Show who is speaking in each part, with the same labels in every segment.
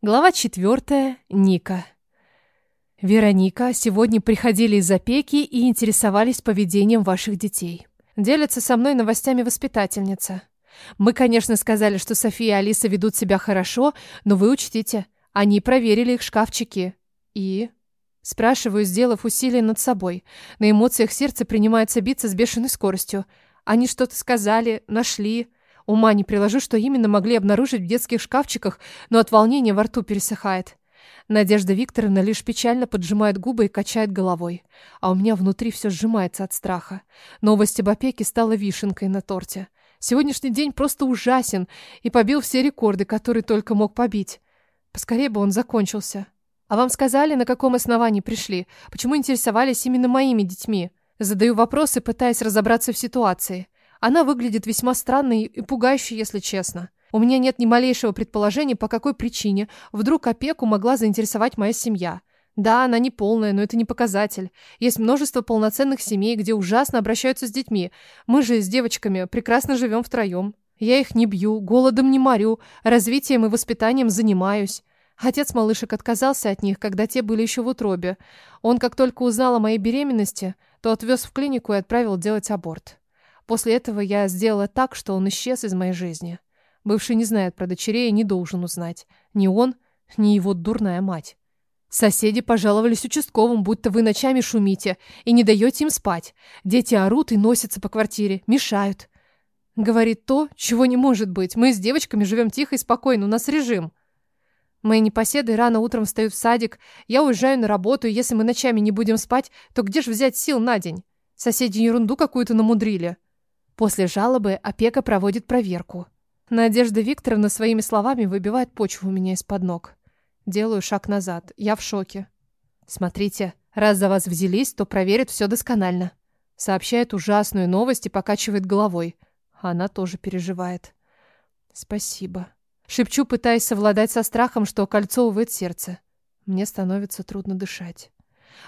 Speaker 1: Глава четвертая. Ника. Вероника, сегодня приходили из опеки и интересовались поведением ваших детей. Делятся со мной новостями воспитательница. Мы, конечно, сказали, что София и Алиса ведут себя хорошо, но вы учтите, они проверили их шкафчики. И... Спрашиваю, сделав усилие над собой. На эмоциях сердце принимается биться с бешеной скоростью. Они что-то сказали, нашли... Ума не приложу, что именно могли обнаружить в детских шкафчиках, но от волнения во рту пересыхает. Надежда Викторовна лишь печально поджимает губы и качает головой. А у меня внутри все сжимается от страха. Новость об опеке стала вишенкой на торте. Сегодняшний день просто ужасен и побил все рекорды, которые только мог побить. Поскорее бы он закончился. А вам сказали, на каком основании пришли? Почему интересовались именно моими детьми? Задаю вопросы, пытаясь разобраться в ситуации. Она выглядит весьма странной и пугающей, если честно. У меня нет ни малейшего предположения, по какой причине вдруг опеку могла заинтересовать моя семья. Да, она не полная, но это не показатель. Есть множество полноценных семей, где ужасно обращаются с детьми. Мы же с девочками прекрасно живем втроем. Я их не бью, голодом не морю, развитием и воспитанием занимаюсь. Отец малышек отказался от них, когда те были еще в утробе. Он, как только узнал о моей беременности, то отвез в клинику и отправил делать аборт. После этого я сделала так, что он исчез из моей жизни. Бывший не знает про дочерей и не должен узнать. Ни он, ни его дурная мать. Соседи пожаловались участковым, будто вы ночами шумите и не даете им спать. Дети орут и носятся по квартире, мешают. Говорит то, чего не может быть. Мы с девочками живем тихо и спокойно, у нас режим. Мои непоседы рано утром встают в садик, я уезжаю на работу, и если мы ночами не будем спать, то где же взять сил на день? Соседи ерунду какую-то намудрили. После жалобы опека проводит проверку. Надежда Викторовна своими словами выбивает почву у меня из-под ног. Делаю шаг назад. Я в шоке. Смотрите, раз за вас взялись, то проверят все досконально. Сообщает ужасную новость и покачивает головой. Она тоже переживает. Спасибо. Шепчу, пытаясь совладать со страхом, что кольцовывает сердце. Мне становится трудно дышать.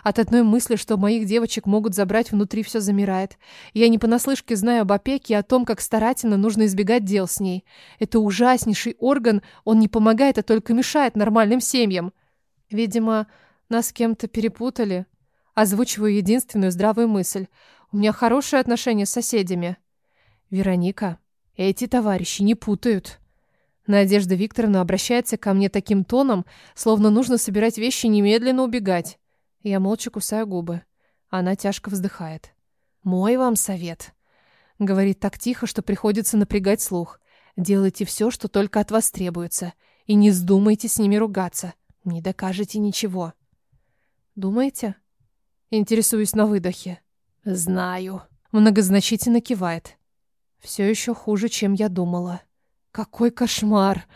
Speaker 1: От одной мысли, что моих девочек могут забрать, внутри все замирает. Я не понаслышке знаю об опеке и о том, как старательно нужно избегать дел с ней. Это ужаснейший орган, он не помогает, а только мешает нормальным семьям. Видимо, нас с кем-то перепутали. Озвучиваю единственную здравую мысль. У меня хорошие отношения с соседями. Вероника, эти товарищи не путают. Надежда Викторовна обращается ко мне таким тоном, словно нужно собирать вещи и немедленно убегать. Я молча кусаю губы. Она тяжко вздыхает. «Мой вам совет», — говорит так тихо, что приходится напрягать слух. «Делайте все, что только от вас требуется, и не вздумайте с ними ругаться. Не докажете ничего». «Думаете?» Интересуюсь на выдохе. «Знаю», — многозначительно кивает. «Все еще хуже, чем я думала». «Какой кошмар!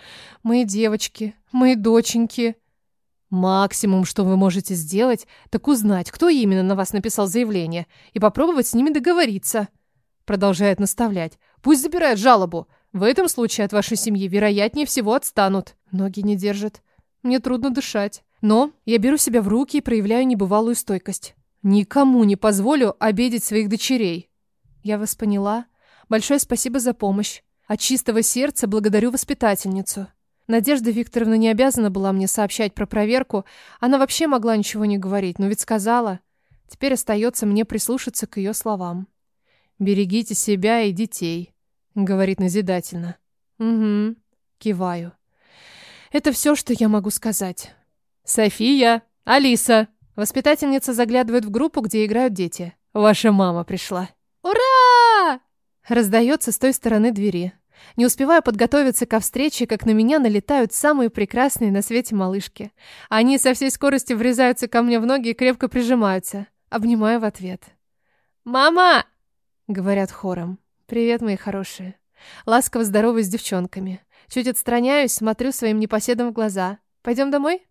Speaker 1: Мои девочки, мои доченьки!» Максимум, что вы можете сделать, так узнать, кто именно на вас написал заявление, и попробовать с ними договориться. Продолжает наставлять. Пусть забирают жалобу. В этом случае от вашей семьи вероятнее всего отстанут. Ноги не держат. Мне трудно дышать. Но я беру себя в руки и проявляю небывалую стойкость. Никому не позволю обидеть своих дочерей. Я вас поняла. Большое спасибо за помощь. От чистого сердца благодарю воспитательницу. Надежда Викторовна не обязана была мне сообщать про проверку. Она вообще могла ничего не говорить, но ведь сказала. Теперь остается мне прислушаться к ее словам. «Берегите себя и детей», — говорит назидательно. «Угу», — киваю. Это все, что я могу сказать. «София! Алиса!» Воспитательница заглядывает в группу, где играют дети. «Ваша мама пришла».
Speaker 2: «Ура!»
Speaker 1: Раздается с той стороны двери. Не успеваю подготовиться ко встрече, как на меня налетают самые прекрасные на свете малышки. Они со всей скоростью врезаются ко мне в ноги и крепко прижимаются. Обнимаю в ответ.
Speaker 2: «Мама!»
Speaker 1: — говорят хором. «Привет, мои хорошие». Ласково здороваюсь с девчонками. Чуть отстраняюсь, смотрю своим непоседам в глаза. «Пойдем домой?»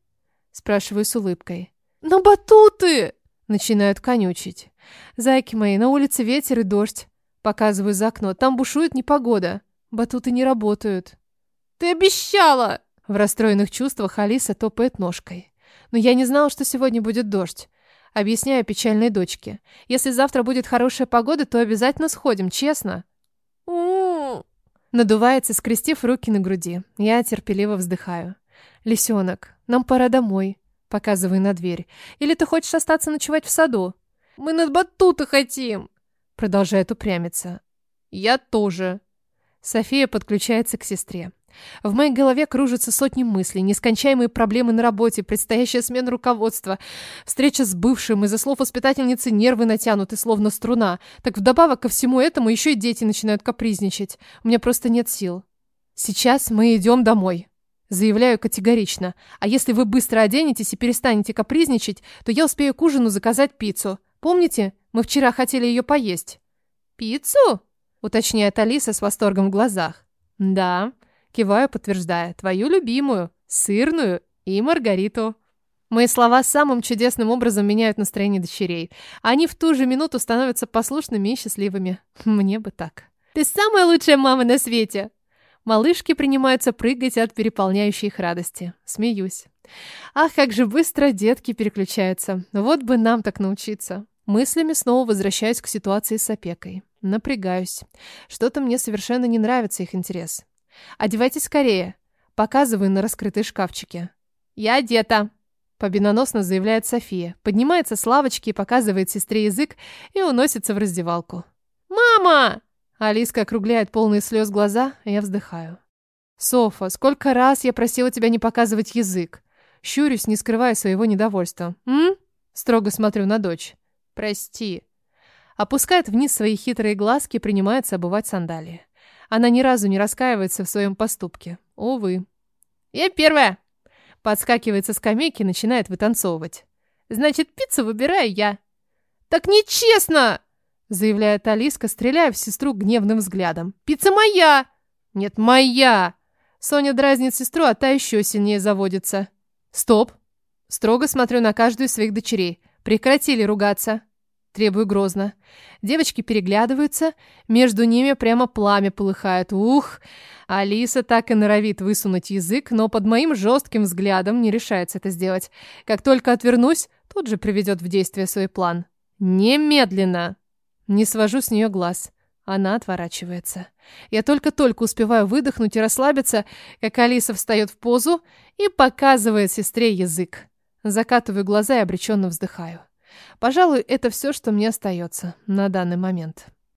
Speaker 1: Спрашиваю с улыбкой.
Speaker 2: «Но батуты!»
Speaker 1: Начинают конючить. «Зайки мои, на улице ветер и дождь». Показываю за окно. Там бушует непогода. Батуты не работают.
Speaker 2: Ты обещала!
Speaker 1: В расстроенных чувствах Алиса топает ножкой. Но я не знала, что сегодня будет дождь. Объясняю печальной дочке. Если завтра будет хорошая погода, то обязательно сходим, честно. Надувается, скрестив руки на груди. Я терпеливо вздыхаю. Лисенок, нам пора домой. Показываю на дверь. Или ты хочешь остаться ночевать в саду?
Speaker 2: Мы над батута хотим.
Speaker 1: Продолжает упрямиться.
Speaker 2: Я тоже.
Speaker 1: София подключается к сестре. В моей голове кружатся сотни мыслей, нескончаемые проблемы на работе, предстоящая смена руководства, встреча с бывшим, из-за слов воспитательницы нервы натянуты, словно струна. Так вдобавок ко всему этому еще и дети начинают капризничать. У меня просто нет сил. Сейчас мы идем домой. Заявляю категорично. А если вы быстро оденетесь и перестанете капризничать, то я успею к ужину заказать пиццу. Помните, мы вчера хотели ее поесть?
Speaker 2: Пиццу?
Speaker 1: Уточняет Алиса с восторгом в глазах. Да. Киваю, подтверждая. Твою любимую, сырную и маргариту. Мои слова самым чудесным образом меняют настроение дочерей. Они в ту же минуту становятся послушными и счастливыми. Мне бы так.
Speaker 2: Ты самая лучшая мама на свете.
Speaker 1: Малышки принимаются прыгать от переполняющей их радости. Смеюсь. Ах, как же быстро детки переключаются. Вот бы нам так научиться. Мыслями снова возвращаюсь к ситуации с опекой. Напрягаюсь. Что-то мне совершенно не нравится их интерес. «Одевайтесь скорее!» Показываю на раскрытые шкафчики.
Speaker 2: «Я одета!»
Speaker 1: Победоносно заявляет София. Поднимается с лавочки, показывает сестре язык и уносится в раздевалку.
Speaker 2: «Мама!»
Speaker 1: Алиска округляет полные слез глаза, и я вздыхаю. «Софа, сколько раз я просила тебя не показывать язык?» Щурюсь, не скрывая своего недовольства. «М?» Строго смотрю на дочь. «Прости». Опускает вниз свои хитрые глазки и принимается обувать сандалии. Она ни разу не раскаивается в своем поступке. Увы.
Speaker 2: «Я первая!»
Speaker 1: Подскакивает со скамейки и начинает вытанцовывать.
Speaker 2: «Значит, пиццу выбираю я!»
Speaker 1: «Так нечестно!» Заявляет Алиска, стреляя в сестру гневным взглядом.
Speaker 2: «Пицца моя!»
Speaker 1: «Нет, моя!» Соня дразнит сестру, а та еще сильнее заводится. «Стоп!» Строго смотрю на каждую из своих дочерей. Прекратили ругаться. Требую грозно. Девочки переглядываются, между ними прямо пламя полыхает. Ух! Алиса так и норовит высунуть язык, но под моим жестким взглядом не решается это сделать. Как только отвернусь, тут же приведет в действие свой план. Немедленно! Не свожу с нее глаз. Она отворачивается. Я только-только успеваю выдохнуть и расслабиться, как Алиса встает в позу и показывает сестре язык. Закатываю глаза и обреченно вздыхаю. Пожалуй, это все, что мне остается на данный момент.